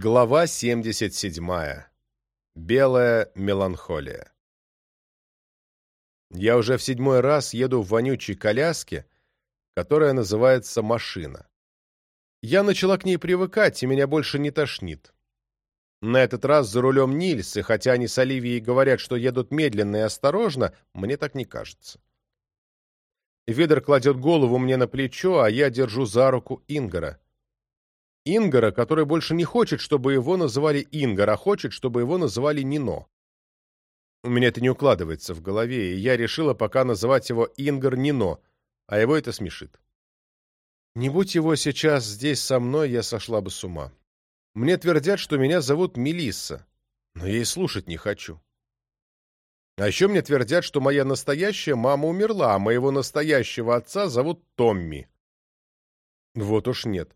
Глава 77. Белая меланхолия. Я уже в седьмой раз еду в вонючей коляске, которая называется «машина». Я начала к ней привыкать, и меня больше не тошнит. На этот раз за рулем Нильс, и хотя они с Оливией говорят, что едут медленно и осторожно, мне так не кажется. Ведер кладет голову мне на плечо, а я держу за руку Ингара — Ингара, который больше не хочет, чтобы его называли Ингар, а хочет, чтобы его называли Нино. У меня это не укладывается в голове, и я решила пока называть его Ингар Нино, а его это смешит. Не будь его сейчас здесь со мной, я сошла бы с ума. Мне твердят, что меня зовут Мелисса, но я и слушать не хочу. А еще мне твердят, что моя настоящая мама умерла, а моего настоящего отца зовут Томми. Вот уж нет.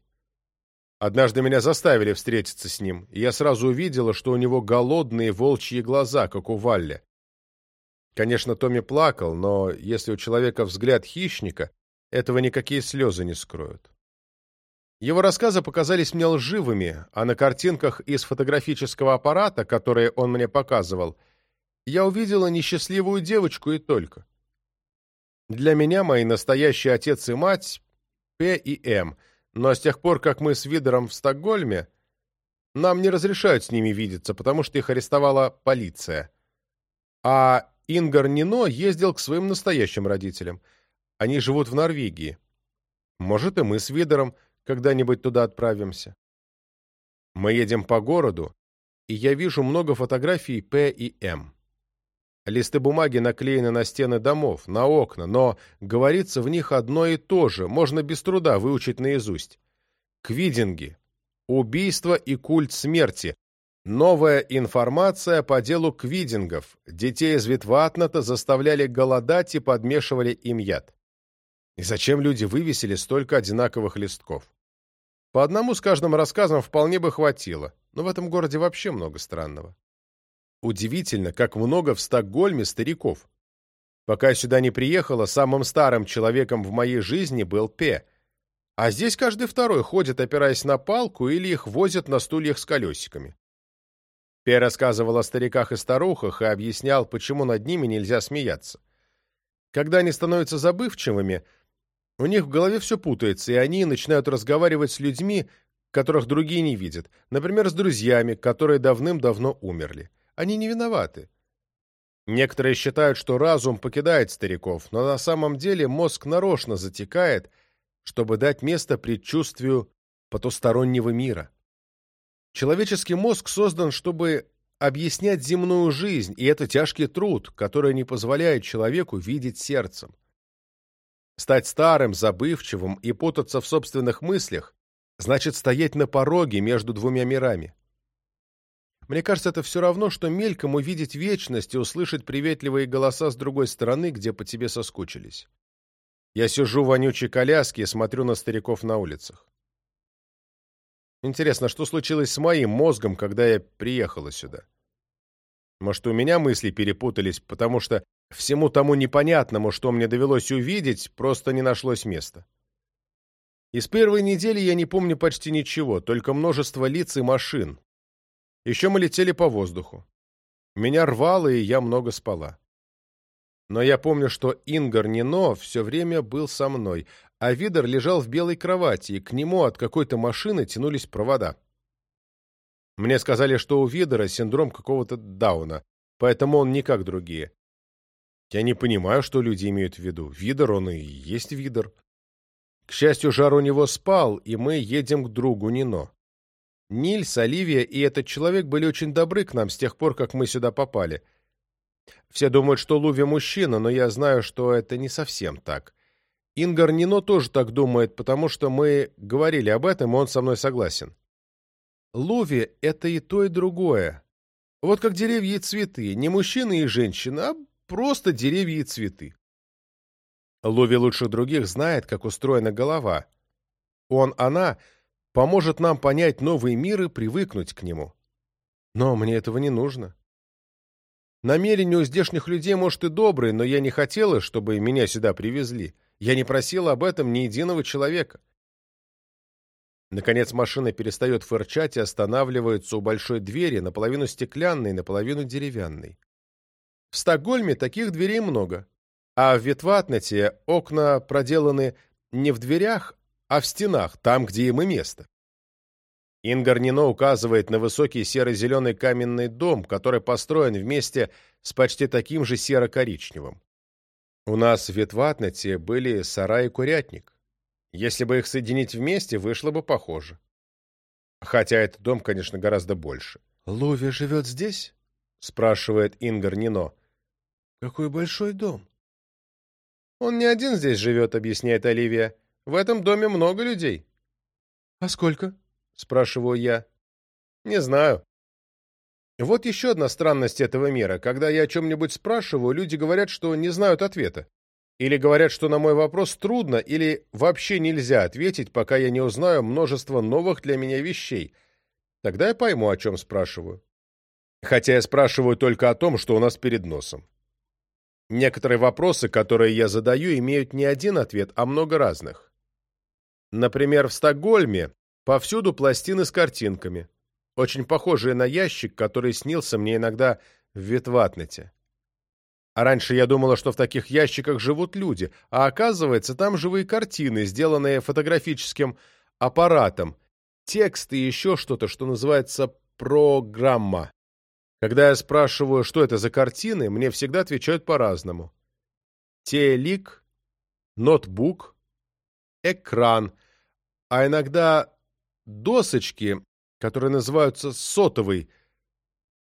Однажды меня заставили встретиться с ним, и я сразу увидела, что у него голодные волчьи глаза, как у Валли. Конечно, Томми плакал, но если у человека взгляд хищника, этого никакие слезы не скроют. Его рассказы показались мне лживыми, а на картинках из фотографического аппарата, которые он мне показывал, я увидела несчастливую девочку и только. Для меня мои настоящие отец и мать — П и М — но с тех пор, как мы с Видером в Стокгольме, нам не разрешают с ними видеться, потому что их арестовала полиция. А Ингар Нино ездил к своим настоящим родителям. Они живут в Норвегии. Может, и мы с Видером когда-нибудь туда отправимся. Мы едем по городу, и я вижу много фотографий П и М. Листы бумаги наклеены на стены домов, на окна, но говорится в них одно и то же, можно без труда выучить наизусть. Квидинги. Убийство и культ смерти. Новая информация по делу квидингов. Детей из Витватната заставляли голодать и подмешивали им яд. И зачем люди вывесили столько одинаковых листков? По одному с каждым рассказом вполне бы хватило, но в этом городе вообще много странного. Удивительно, как много в Стокгольме стариков. Пока я сюда не приехала, самым старым человеком в моей жизни был Пе. А здесь каждый второй ходит, опираясь на палку, или их возят на стульях с колесиками. Пе рассказывал о стариках и старухах и объяснял, почему над ними нельзя смеяться. Когда они становятся забывчивыми, у них в голове все путается, и они начинают разговаривать с людьми, которых другие не видят, например, с друзьями, которые давным-давно умерли. Они не виноваты. Некоторые считают, что разум покидает стариков, но на самом деле мозг нарочно затекает, чтобы дать место предчувствию потустороннего мира. Человеческий мозг создан, чтобы объяснять земную жизнь, и это тяжкий труд, который не позволяет человеку видеть сердцем. Стать старым, забывчивым и путаться в собственных мыслях значит стоять на пороге между двумя мирами. Мне кажется, это все равно, что мельком увидеть вечность и услышать приветливые голоса с другой стороны, где по тебе соскучились. Я сижу в вонючей коляске и смотрю на стариков на улицах. Интересно, что случилось с моим мозгом, когда я приехала сюда? Может, у меня мысли перепутались, потому что всему тому непонятному, что мне довелось увидеть, просто не нашлось места. Из первой недели я не помню почти ничего, только множество лиц и машин, еще мы летели по воздуху. Меня рвало, и я много спала. Но я помню, что Ингар Нино все время был со мной, а Видер лежал в белой кровати, и к нему от какой-то машины тянулись провода. Мне сказали, что у Видера синдром какого-то Дауна, поэтому он не как другие. Я не понимаю, что люди имеют в виду. Видер он и есть Видер. К счастью, жар у него спал, и мы едем к другу Нино. Ниль, Оливия и этот человек были очень добры к нам с тех пор, как мы сюда попали. Все думают, что Луви мужчина, но я знаю, что это не совсем так. Ингар Нино тоже так думает, потому что мы говорили об этом, и он со мной согласен. Луви — это и то, и другое. Вот как деревья и цветы. Не мужчина и женщина, а просто деревья и цветы. Луви лучше других знает, как устроена голова. Он, она — поможет нам понять новый мир и привыкнуть к нему. Но мне этого не нужно. Намерение у здешних людей, может, и добрые, но я не хотела, чтобы меня сюда привезли. Я не просила об этом ни единого человека. Наконец машина перестает фырчать и останавливается у большой двери, наполовину стеклянной, наполовину деревянной. В Стокгольме таких дверей много, а в Витватнете окна проделаны не в дверях, а в стенах, там, где им и место. Ингарнино указывает на высокий серо-зеленый каменный дом, который построен вместе с почти таким же серо-коричневым. У нас в Ветватнете были сарай и курятник. Если бы их соединить вместе, вышло бы похоже. Хотя этот дом, конечно, гораздо больше. «Лови живет здесь?» — спрашивает Ингар Нино. «Какой большой дом!» «Он не один здесь живет», — объясняет Оливия. В этом доме много людей. А сколько? Спрашиваю я. Не знаю. Вот еще одна странность этого мира. Когда я о чем-нибудь спрашиваю, люди говорят, что не знают ответа. Или говорят, что на мой вопрос трудно или вообще нельзя ответить, пока я не узнаю множество новых для меня вещей. Тогда я пойму, о чем спрашиваю. Хотя я спрашиваю только о том, что у нас перед носом. Некоторые вопросы, которые я задаю, имеют не один ответ, а много разных. Например, в Стокгольме повсюду пластины с картинками, очень похожие на ящик, который снился мне иногда в Ветватнете. А раньше я думала, что в таких ящиках живут люди, а оказывается, там живые картины, сделанные фотографическим аппаратом, тексты и еще что-то, что называется программа. Когда я спрашиваю, что это за картины, мне всегда отвечают по-разному. Телик, ноутбук, экран, а иногда досочки, которые называются сотовой,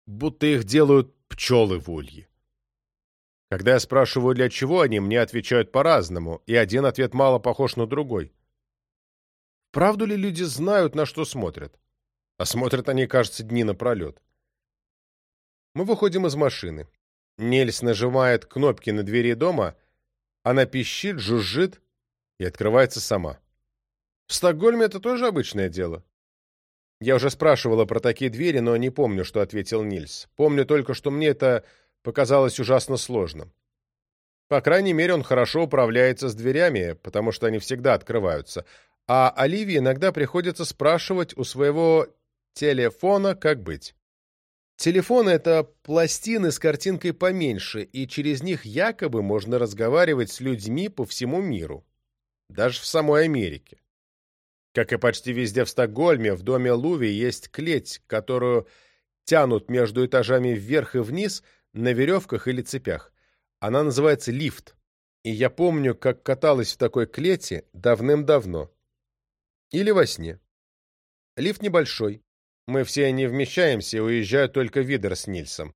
будто их делают пчелы в улье. Когда я спрашиваю, для чего они, мне отвечают по-разному, и один ответ мало похож на другой. Правду ли люди знают, на что смотрят? А смотрят они, кажется, дни напролет. Мы выходим из машины. Нельс нажимает кнопки на двери дома, она пищит, жужжит и открывается сама. В Стокгольме это тоже обычное дело. Я уже спрашивала про такие двери, но не помню, что ответил Нильс. Помню только, что мне это показалось ужасно сложным. По крайней мере, он хорошо управляется с дверями, потому что они всегда открываются. А Оливии иногда приходится спрашивать у своего телефона, как быть. Телефоны — это пластины с картинкой поменьше, и через них якобы можно разговаривать с людьми по всему миру. Даже в самой Америке. Как и почти везде в Стокгольме, в доме Луви есть клеть, которую тянут между этажами вверх и вниз на веревках или цепях. Она называется лифт. И я помню, как каталась в такой клете давным-давно. Или во сне. Лифт небольшой. Мы все не вмещаемся, уезжают только Видер с Нильсом.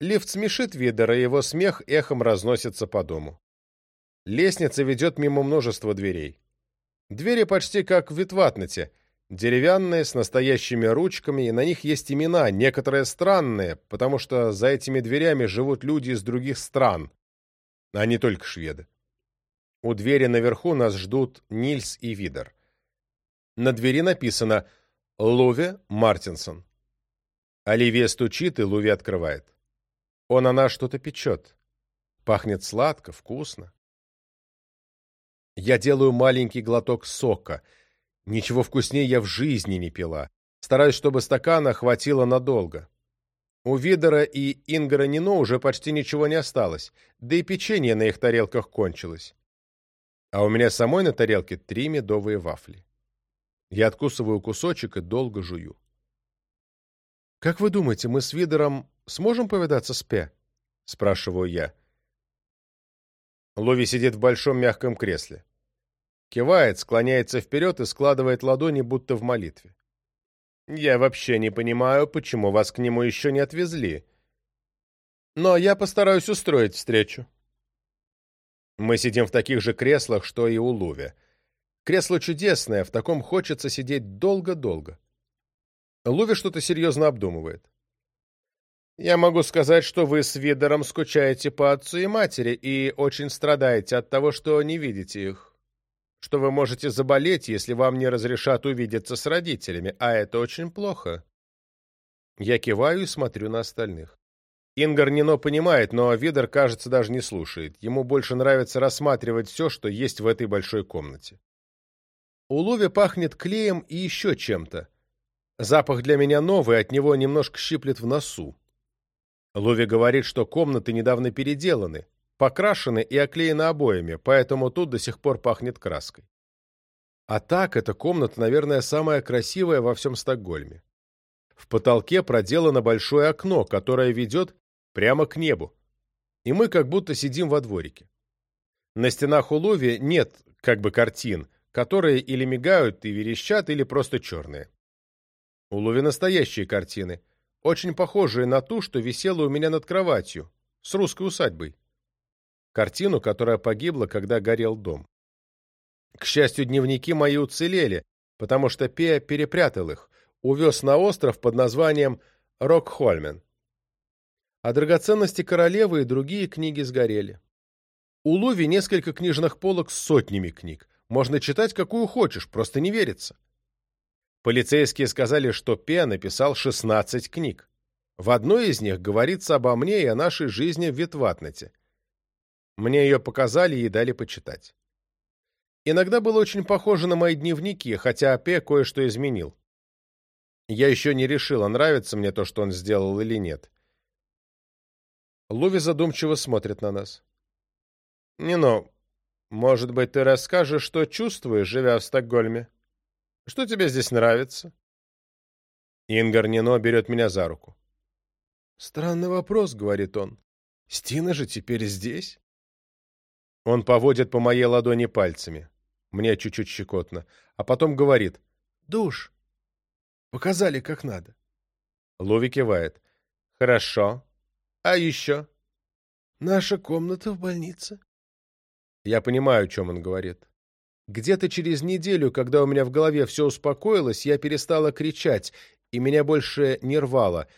Лифт смешит Видера, и его смех эхом разносится по дому. Лестница ведет мимо множества дверей. Двери почти как в витватнете, деревянные, с настоящими ручками, и на них есть имена, некоторые странные, потому что за этими дверями живут люди из других стран, а не только шведы. У двери наверху нас ждут Нильс и Видер. На двери написано «Луве Мартинсон». Оливия стучит, и Луви открывает. Он она что-то печет. Пахнет сладко, вкусно. Я делаю маленький глоток сока. Ничего вкуснее я в жизни не пила. Стараюсь, чтобы стакана хватило надолго. У Видера и Ингара Нино уже почти ничего не осталось, да и печенье на их тарелках кончилось. А у меня самой на тарелке три медовые вафли. Я откусываю кусочек и долго жую. «Как вы думаете, мы с Видером сможем повидаться с Пе?» — спрашиваю я. Лови сидит в большом мягком кресле кивает, склоняется вперед и складывает ладони, будто в молитве. «Я вообще не понимаю, почему вас к нему еще не отвезли. Но я постараюсь устроить встречу». Мы сидим в таких же креслах, что и у Луви. Кресло чудесное, в таком хочется сидеть долго-долго. Луви что-то серьезно обдумывает. «Я могу сказать, что вы с Видером скучаете по отцу и матери и очень страдаете от того, что не видите их что вы можете заболеть, если вам не разрешат увидеться с родителями, а это очень плохо. Я киваю и смотрю на остальных. Ингар Нино понимает, но Видер, кажется, даже не слушает. Ему больше нравится рассматривать все, что есть в этой большой комнате. У Луви пахнет клеем и еще чем-то. Запах для меня новый, от него немножко щиплет в носу. Луви говорит, что комнаты недавно переделаны, покрашены и оклеены обоями, поэтому тут до сих пор пахнет краской. А так, эта комната, наверное, самая красивая во всем Стокгольме. В потолке проделано большое окно, которое ведет прямо к небу. И мы как будто сидим во дворике. На стенах уловья нет, как бы, картин, которые или мигают и верещат, или просто черные. Улови настоящие картины, очень похожие на ту, что висела у меня над кроватью, с русской усадьбой картину, которая погибла, когда горел дом. К счастью, дневники мои уцелели, потому что Пея перепрятал их, увез на остров под названием Рокхольмен. А драгоценности королевы и другие книги сгорели. У Луви несколько книжных полок с сотнями книг. Можно читать, какую хочешь, просто не верится. Полицейские сказали, что Пе написал 16 книг. В одной из них говорится обо мне и о нашей жизни в Витватнете – мне ее показали и дали почитать. Иногда было очень похоже на мои дневники, хотя Апе кое-что изменил. Я еще не решила, нравится мне то, что он сделал или нет. Луви задумчиво смотрит на нас. «Нино, ну, может быть, ты расскажешь, что чувствуешь, живя в Стокгольме? Что тебе здесь нравится?» Ингар Нино берет меня за руку. «Странный вопрос», — говорит он. «Стина же теперь здесь?» Он поводит по моей ладони пальцами. Мне чуть-чуть щекотно. А потом говорит. «Душ! Показали, как надо». Лови кивает. «Хорошо. А еще?» «Наша комната в больнице». Я понимаю, о чем он говорит. Где-то через неделю, когда у меня в голове все успокоилось, я перестала кричать, и меня больше не рвало.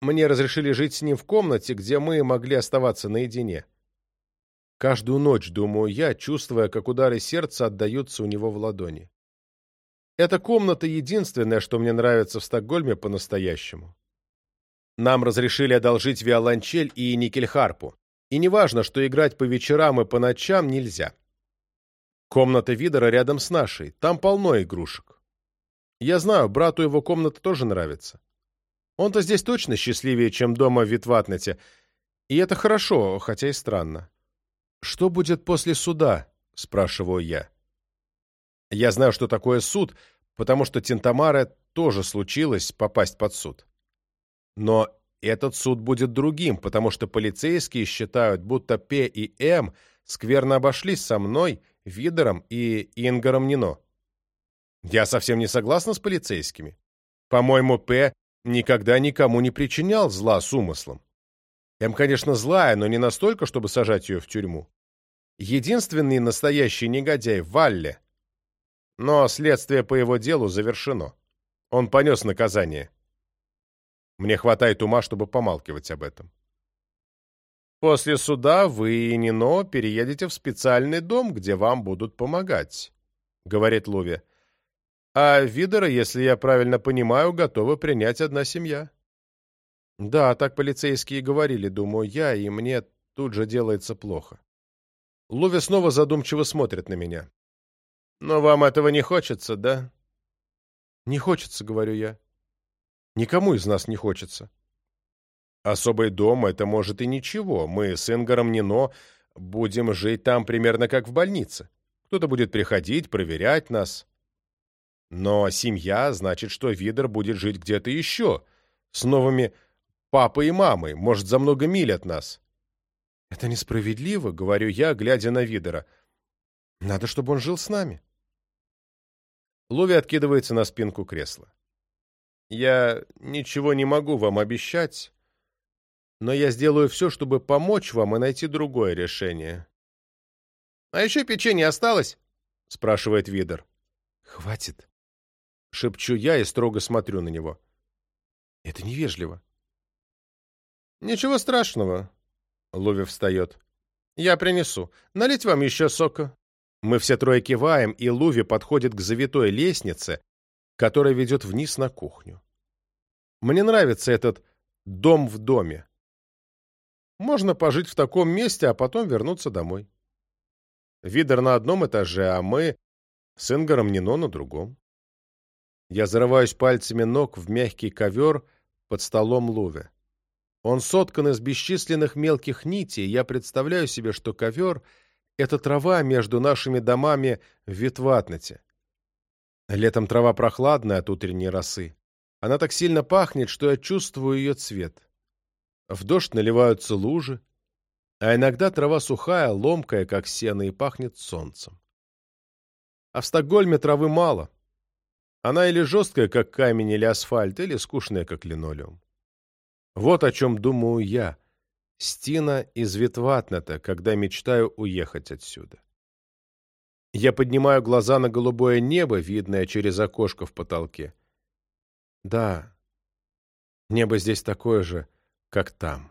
Мне разрешили жить с ним в комнате, где мы могли оставаться наедине. Каждую ночь думаю я, чувствуя, как удары сердца отдаются у него в ладони. Эта комната единственная, что мне нравится в Стокгольме по-настоящему. Нам разрешили одолжить виолончель и никельхарпу. И неважно, что играть по вечерам и по ночам нельзя. Комната Видера рядом с нашей, там полно игрушек. Я знаю, брату его комната тоже нравится. Он-то здесь точно счастливее, чем дома в Витватнете. И это хорошо, хотя и странно. «Что будет после суда?» — спрашиваю я. Я знаю, что такое суд, потому что Тентамара тоже случилось попасть под суд. Но этот суд будет другим, потому что полицейские считают, будто П и М скверно обошлись со мной, Видером и Ингаром Нино. Я совсем не согласна с полицейскими. По-моему, П никогда никому не причинял зла с умыслом. М, конечно, злая, но не настолько, чтобы сажать ее в тюрьму. Единственный настоящий негодяй — Валле. Но следствие по его делу завершено. Он понес наказание. Мне хватает ума, чтобы помалкивать об этом. После суда вы и Нино переедете в специальный дом, где вам будут помогать, — говорит Луви. А Видера, если я правильно понимаю, готова принять одна семья. Да, так полицейские говорили, думаю я, и мне тут же делается плохо. Луви снова задумчиво смотрит на меня. Но вам этого не хочется, да? Не хочется, говорю я. Никому из нас не хочется. Особый дом — это, может, и ничего. Мы с Ингаром Нино будем жить там примерно как в больнице. Кто-то будет приходить, проверять нас. Но семья значит, что Видер будет жить где-то еще, с новыми Папа и мамы, может, за много миль от нас». «Это несправедливо», — говорю я, глядя на Видера. «Надо, чтобы он жил с нами». Лови откидывается на спинку кресла. «Я ничего не могу вам обещать, но я сделаю все, чтобы помочь вам и найти другое решение». «А еще печенье осталось?» — спрашивает Видер. «Хватит», — шепчу я и строго смотрю на него. «Это невежливо». Ничего страшного. Луви встает. Я принесу. Налить вам еще сока. Мы все трое киваем, и Луви подходит к завитой лестнице, которая ведет вниз на кухню. Мне нравится этот дом в доме. Можно пожить в таком месте, а потом вернуться домой. Видер на одном этаже, а мы с Ингаром Нино на другом. Я зарываюсь пальцами ног в мягкий ковер под столом Луви. Он соткан из бесчисленных мелких нитей. Я представляю себе, что ковер — это трава между нашими домами в Витватнете. Летом трава прохладная от утренней росы. Она так сильно пахнет, что я чувствую ее цвет. В дождь наливаются лужи, а иногда трава сухая, ломкая, как сено, и пахнет солнцем. А в Стокгольме травы мало. Она или жесткая, как камень или асфальт, или скучная, как линолеум. Вот о чем думаю я. Стина из Витватната, когда мечтаю уехать отсюда. Я поднимаю глаза на голубое небо, видное через окошко в потолке. Да, небо здесь такое же, как там.